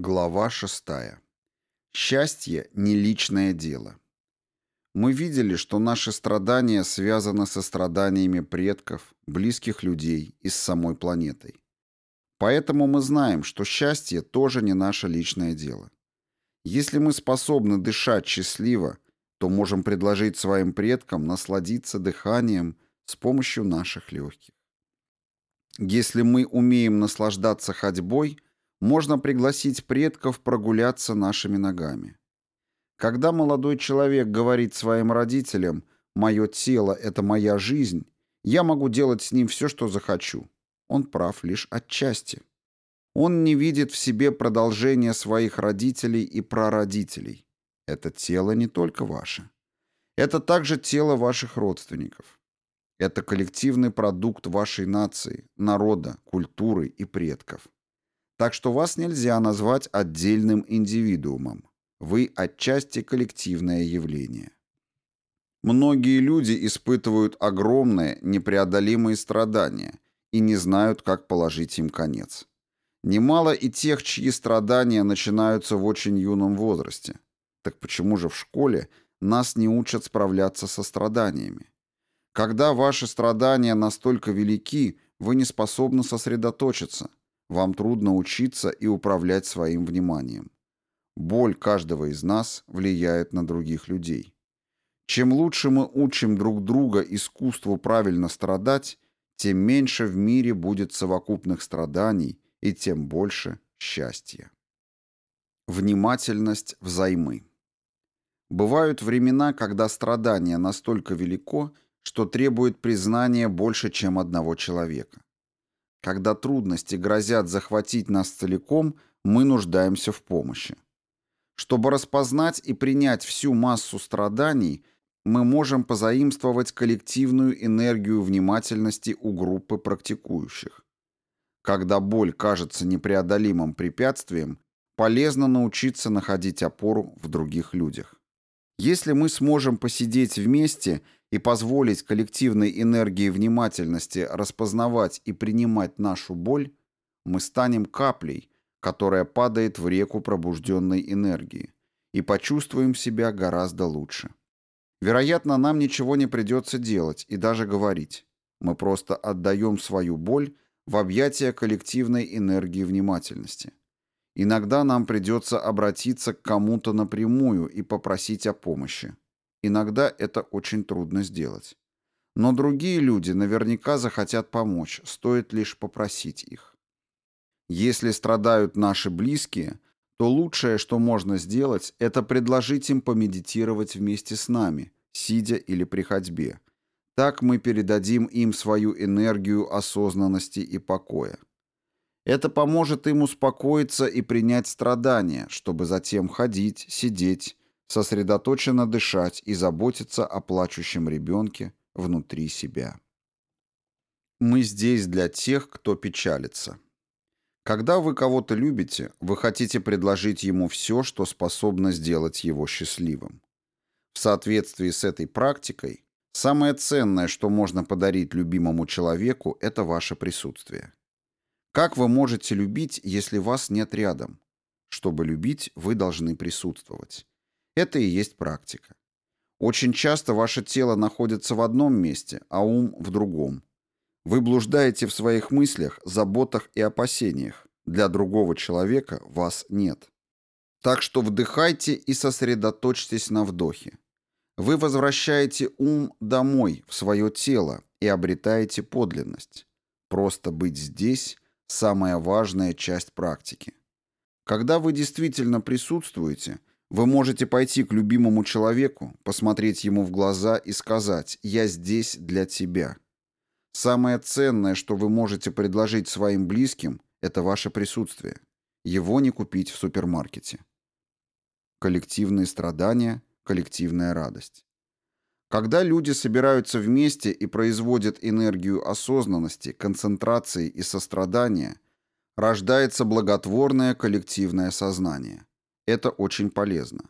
Глава 6. Счастье – не личное дело. Мы видели, что наши страдания связаны со страданиями предков, близких людей и с самой планетой. Поэтому мы знаем, что счастье тоже не наше личное дело. Если мы способны дышать счастливо, то можем предложить своим предкам насладиться дыханием с помощью наших легких. Если мы умеем наслаждаться ходьбой – можно пригласить предков прогуляться нашими ногами. Когда молодой человек говорит своим родителям «моё тело – это моя жизнь», я могу делать с ним все, что захочу. Он прав лишь отчасти. Он не видит в себе продолжения своих родителей и прародителей. Это тело не только ваше. Это также тело ваших родственников. Это коллективный продукт вашей нации, народа, культуры и предков. Так что вас нельзя назвать отдельным индивидуумом. Вы отчасти коллективное явление. Многие люди испытывают огромные, непреодолимые страдания и не знают, как положить им конец. Немало и тех, чьи страдания начинаются в очень юном возрасте. Так почему же в школе нас не учат справляться со страданиями? Когда ваши страдания настолько велики, вы не способны сосредоточиться, вам трудно учиться и управлять своим вниманием. Боль каждого из нас влияет на других людей. Чем лучше мы учим друг друга искусству правильно страдать, тем меньше в мире будет совокупных страданий и тем больше счастья. Внимательность взаймы. Бывают времена, когда страдание настолько велико, что требует признания больше, чем одного человека. Когда трудности грозят захватить нас целиком, мы нуждаемся в помощи. Чтобы распознать и принять всю массу страданий, мы можем позаимствовать коллективную энергию внимательности у группы практикующих. Когда боль кажется непреодолимым препятствием, полезно научиться находить опору в других людях. Если мы сможем посидеть вместе – и позволить коллективной энергии внимательности распознавать и принимать нашу боль, мы станем каплей, которая падает в реку пробужденной энергии, и почувствуем себя гораздо лучше. Вероятно, нам ничего не придется делать и даже говорить. Мы просто отдаем свою боль в объятия коллективной энергии внимательности. Иногда нам придется обратиться к кому-то напрямую и попросить о помощи. Иногда это очень трудно сделать. Но другие люди наверняка захотят помочь, стоит лишь попросить их. Если страдают наши близкие, то лучшее, что можно сделать, это предложить им помедитировать вместе с нами, сидя или при ходьбе. Так мы передадим им свою энергию осознанности и покоя. Это поможет им успокоиться и принять страдания, чтобы затем ходить, сидеть, сосредоточенно дышать и заботиться о плачущем ребенке внутри себя. Мы здесь для тех, кто печалится. Когда вы кого-то любите, вы хотите предложить ему все, что способно сделать его счастливым. В соответствии с этой практикой, самое ценное, что можно подарить любимому человеку, это ваше присутствие. Как вы можете любить, если вас нет рядом? Чтобы любить, вы должны присутствовать. Это и есть практика. Очень часто ваше тело находится в одном месте, а ум в другом. Вы блуждаете в своих мыслях, заботах и опасениях. Для другого человека вас нет. Так что вдыхайте и сосредоточьтесь на вдохе. Вы возвращаете ум домой, в свое тело, и обретаете подлинность. Просто быть здесь – самая важная часть практики. Когда вы действительно присутствуете – вы можете пойти к любимому человеку, посмотреть ему в глаза и сказать «Я здесь для тебя». Самое ценное, что вы можете предложить своим близким, это ваше присутствие. Его не купить в супермаркете. Коллективные страдания, коллективная радость. Когда люди собираются вместе и производят энергию осознанности, концентрации и сострадания, рождается благотворное коллективное сознание. Это очень полезно.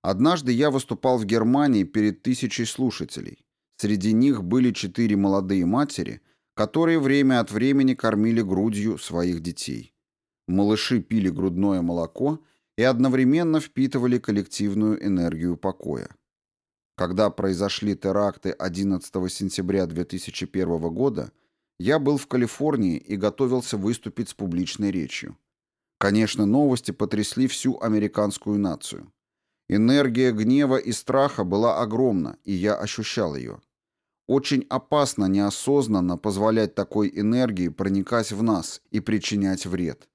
Однажды я выступал в Германии перед тысячей слушателей. Среди них были четыре молодые матери, которые время от времени кормили грудью своих детей. Малыши пили грудное молоко и одновременно впитывали коллективную энергию покоя. Когда произошли теракты 11 сентября 2001 года, я был в Калифорнии и готовился выступить с публичной речью. Конечно, новости потрясли всю американскую нацию. Энергия гнева и страха была огромна, и я ощущал ее. Очень опасно неосознанно позволять такой энергии проникать в нас и причинять вред.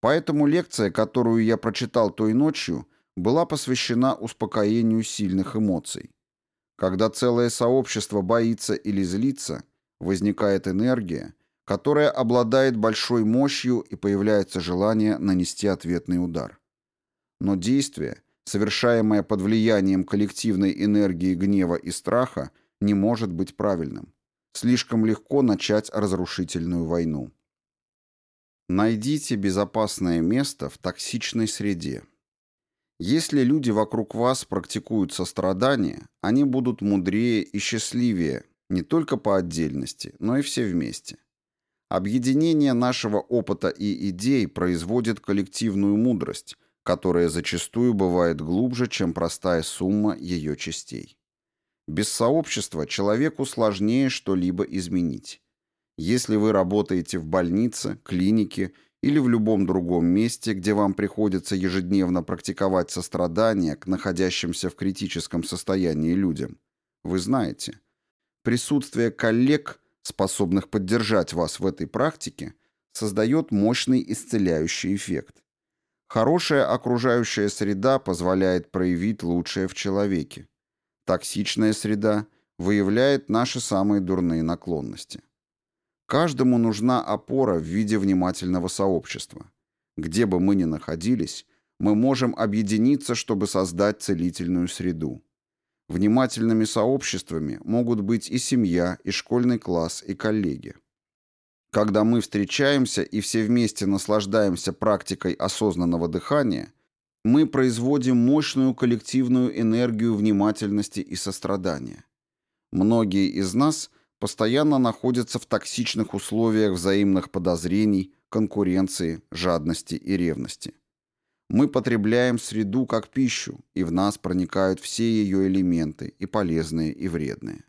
Поэтому лекция, которую я прочитал той ночью, была посвящена успокоению сильных эмоций. Когда целое сообщество боится или злится, возникает энергия, которая обладает большой мощью и появляется желание нанести ответный удар. Но действие, совершаемое под влиянием коллективной энергии гнева и страха, не может быть правильным. Слишком легко начать разрушительную войну. Найдите безопасное место в токсичной среде. Если люди вокруг вас практикуют сострадание, они будут мудрее и счастливее не только по отдельности, но и все вместе. Объединение нашего опыта и идей производит коллективную мудрость, которая зачастую бывает глубже, чем простая сумма ее частей. Без сообщества человеку сложнее что-либо изменить. Если вы работаете в больнице, клинике или в любом другом месте, где вам приходится ежедневно практиковать сострадание к находящимся в критическом состоянии людям, вы знаете, присутствие коллег, способных поддержать вас в этой практике, создает мощный исцеляющий эффект. Хорошая окружающая среда позволяет проявить лучшее в человеке. Токсичная среда выявляет наши самые дурные наклонности. Каждому нужна опора в виде внимательного сообщества. Где бы мы ни находились, мы можем объединиться, чтобы создать целительную среду. Внимательными сообществами могут быть и семья, и школьный класс, и коллеги. Когда мы встречаемся и все вместе наслаждаемся практикой осознанного дыхания, мы производим мощную коллективную энергию внимательности и сострадания. Многие из нас – постоянно находятся в токсичных условиях взаимных подозрений, конкуренции, жадности и ревности. Мы потребляем среду как пищу, и в нас проникают все ее элементы, и полезные, и вредные.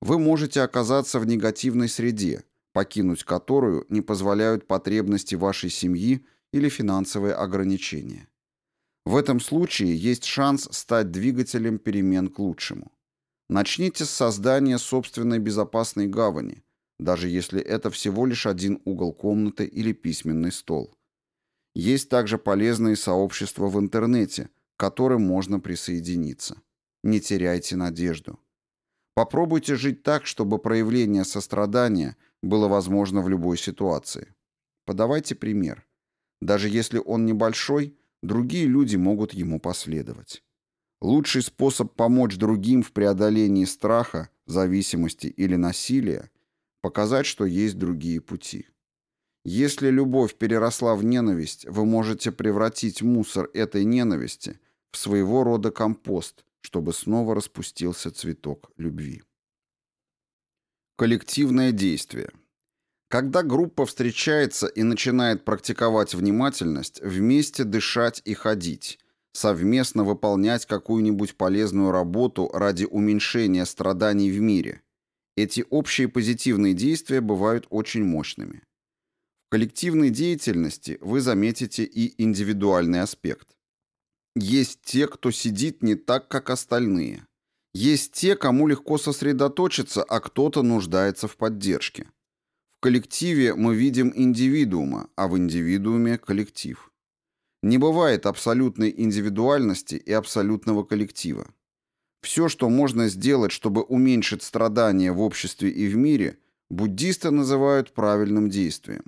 Вы можете оказаться в негативной среде, покинуть которую не позволяют потребности вашей семьи или финансовые ограничения. В этом случае есть шанс стать двигателем перемен к лучшему. Начните с создания собственной безопасной гавани, даже если это всего лишь один угол комнаты или письменный стол. Есть также полезные сообщества в интернете, к которым можно присоединиться. Не теряйте надежду. Попробуйте жить так, чтобы проявление сострадания было возможно в любой ситуации. Подавайте пример. Даже если он небольшой, другие люди могут ему последовать. Лучший способ помочь другим в преодолении страха, зависимости или насилия – показать, что есть другие пути. Если любовь переросла в ненависть, вы можете превратить мусор этой ненависти в своего рода компост, чтобы снова распустился цветок любви. Коллективное действие. Когда группа встречается и начинает практиковать внимательность, вместе дышать и ходить, совместно выполнять какую-нибудь полезную работу ради уменьшения страданий в мире. Эти общие позитивные действия бывают очень мощными. Коллективной деятельности вы заметите и индивидуальный аспект. Есть те, кто сидит не так, как остальные. Есть те, кому легко сосредоточиться, а кто-то нуждается в поддержке. В коллективе мы видим индивидуума, а в индивидууме – коллектив. Не бывает абсолютной индивидуальности и абсолютного коллектива. Все, что можно сделать, чтобы уменьшить страдания в обществе и в мире, буддисты называют правильным действием.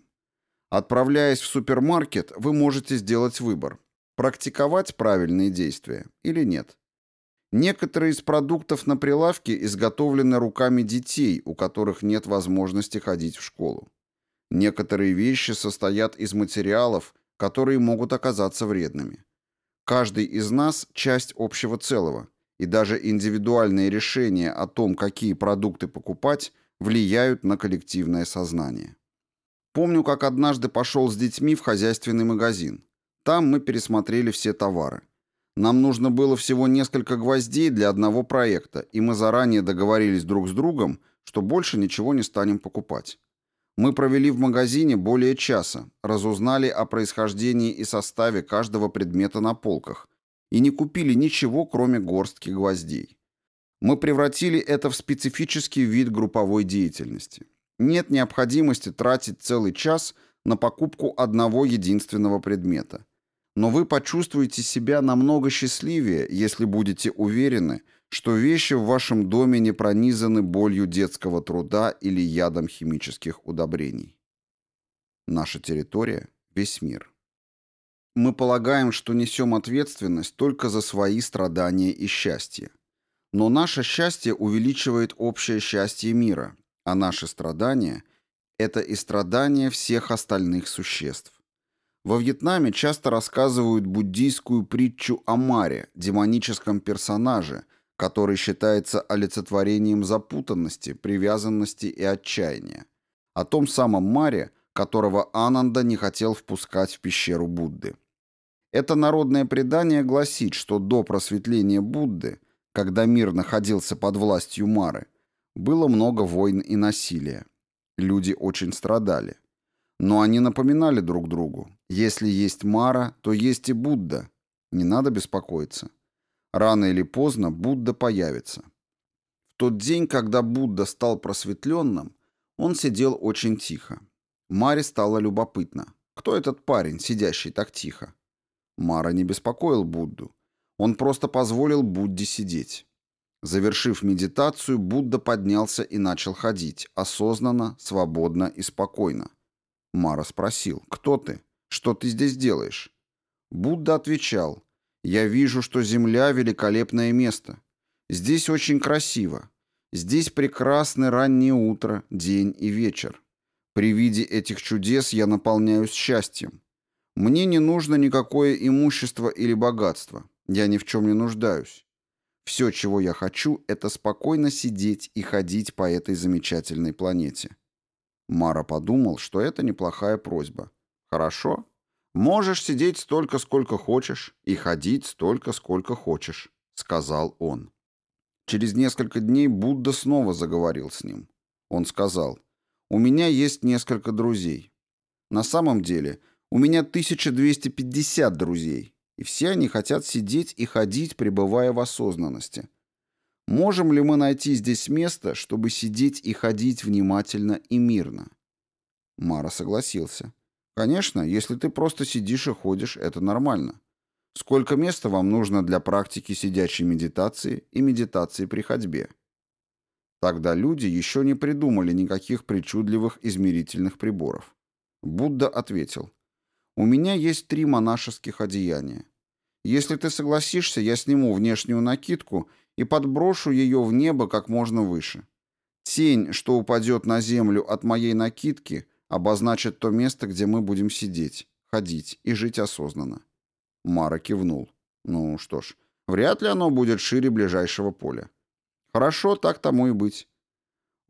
Отправляясь в супермаркет, вы можете сделать выбор – практиковать правильные действия или нет. Некоторые из продуктов на прилавке изготовлены руками детей, у которых нет возможности ходить в школу. Некоторые вещи состоят из материалов, которые могут оказаться вредными. Каждый из нас – часть общего целого, и даже индивидуальные решения о том, какие продукты покупать, влияют на коллективное сознание. Помню, как однажды пошел с детьми в хозяйственный магазин. Там мы пересмотрели все товары. Нам нужно было всего несколько гвоздей для одного проекта, и мы заранее договорились друг с другом, что больше ничего не станем покупать. Мы провели в магазине более часа, разузнали о происхождении и составе каждого предмета на полках и не купили ничего, кроме горстки гвоздей. Мы превратили это в специфический вид групповой деятельности. Нет необходимости тратить целый час на покупку одного единственного предмета. Но вы почувствуете себя намного счастливее, если будете уверены, что вещи в вашем доме не пронизаны болью детского труда или ядом химических удобрений. Наша территория – весь мир. Мы полагаем, что несем ответственность только за свои страдания и счастье. Но наше счастье увеличивает общее счастье мира, а наши страдания – это и страдания всех остальных существ. Во Вьетнаме часто рассказывают буддийскую притчу о Маре, демоническом персонаже, который считается олицетворением запутанности, привязанности и отчаяния. О том самом Маре, которого Ананда не хотел впускать в пещеру Будды. Это народное предание гласит, что до просветления Будды, когда мир находился под властью Мары, было много войн и насилия. Люди очень страдали. Но они напоминали друг другу, если есть Мара, то есть и Будда. Не надо беспокоиться. Рано или поздно Будда появится. В тот день, когда Будда стал просветленным, он сидел очень тихо. Маре стало любопытно. Кто этот парень, сидящий так тихо? Мара не беспокоил Будду. Он просто позволил Будде сидеть. Завершив медитацию, Будда поднялся и начал ходить, осознанно, свободно и спокойно. Мара спросил, «Кто ты? Что ты здесь делаешь?» Будда отвечал, я вижу, что Земля — великолепное место. Здесь очень красиво. Здесь прекрасны раннее утро, день и вечер. При виде этих чудес я наполняюсь счастьем. Мне не нужно никакое имущество или богатство. Я ни в чем не нуждаюсь. Все, чего я хочу, это спокойно сидеть и ходить по этой замечательной планете. Мара подумал, что это неплохая просьба. Хорошо. «Можешь сидеть столько, сколько хочешь, и ходить столько, сколько хочешь», — сказал он. Через несколько дней Будда снова заговорил с ним. Он сказал, «У меня есть несколько друзей. На самом деле у меня 1250 друзей, и все они хотят сидеть и ходить, пребывая в осознанности. Можем ли мы найти здесь место, чтобы сидеть и ходить внимательно и мирно?» Мара согласился. Конечно, если ты просто сидишь и ходишь, это нормально. Сколько места вам нужно для практики сидячей медитации и медитации при ходьбе? Тогда люди еще не придумали никаких причудливых измерительных приборов. Будда ответил, «У меня есть три монашеских одеяния. Если ты согласишься, я сниму внешнюю накидку и подброшу ее в небо как можно выше. Тень, что упадет на землю от моей накидки, обозначит то место, где мы будем сидеть, ходить и жить осознанно. Мара кивнул. Ну что ж, вряд ли оно будет шире ближайшего поля. Хорошо, так тому и быть.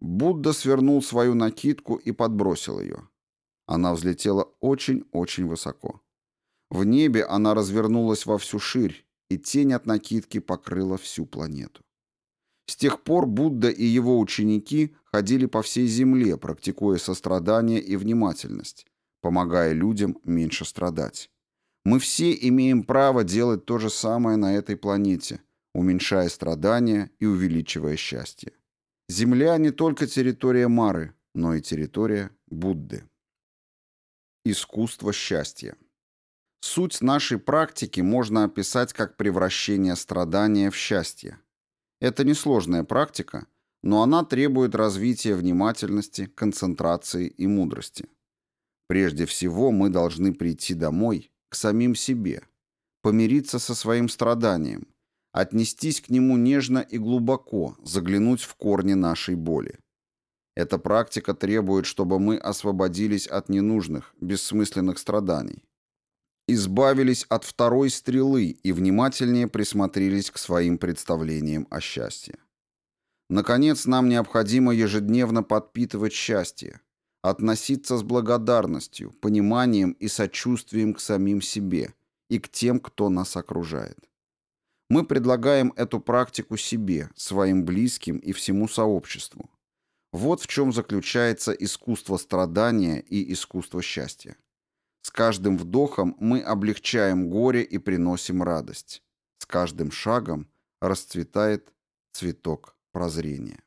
Будда свернул свою накидку и подбросил ее. Она взлетела очень-очень высоко. В небе она развернулась во всю ширь, и тень от накидки покрыла всю планету. С тех пор Будда и его ученики ходили по всей земле, практикуя сострадание и внимательность, помогая людям меньше страдать. Мы все имеем право делать то же самое на этой планете, уменьшая страдания и увеличивая счастье. Земля не только территория Мары, но и территория Будды. Искусство счастья. Суть нашей практики можно описать как превращение страдания в счастье. Это несложная практика, но она требует развития внимательности, концентрации и мудрости. Прежде всего мы должны прийти домой, к самим себе, помириться со своим страданием, отнестись к нему нежно и глубоко, заглянуть в корни нашей боли. Эта практика требует, чтобы мы освободились от ненужных, бессмысленных страданий, избавились от второй стрелы и внимательнее присмотрелись к своим представлениям о счастье. Наконец, нам необходимо ежедневно подпитывать счастье, относиться с благодарностью, пониманием и сочувствием к самим себе и к тем, кто нас окружает. Мы предлагаем эту практику себе, своим близким и всему сообществу. Вот в чем заключается искусство страдания и искусство счастья. С каждым вдохом мы облегчаем горе и приносим радость. С каждым шагом расцветает цветок прозрения.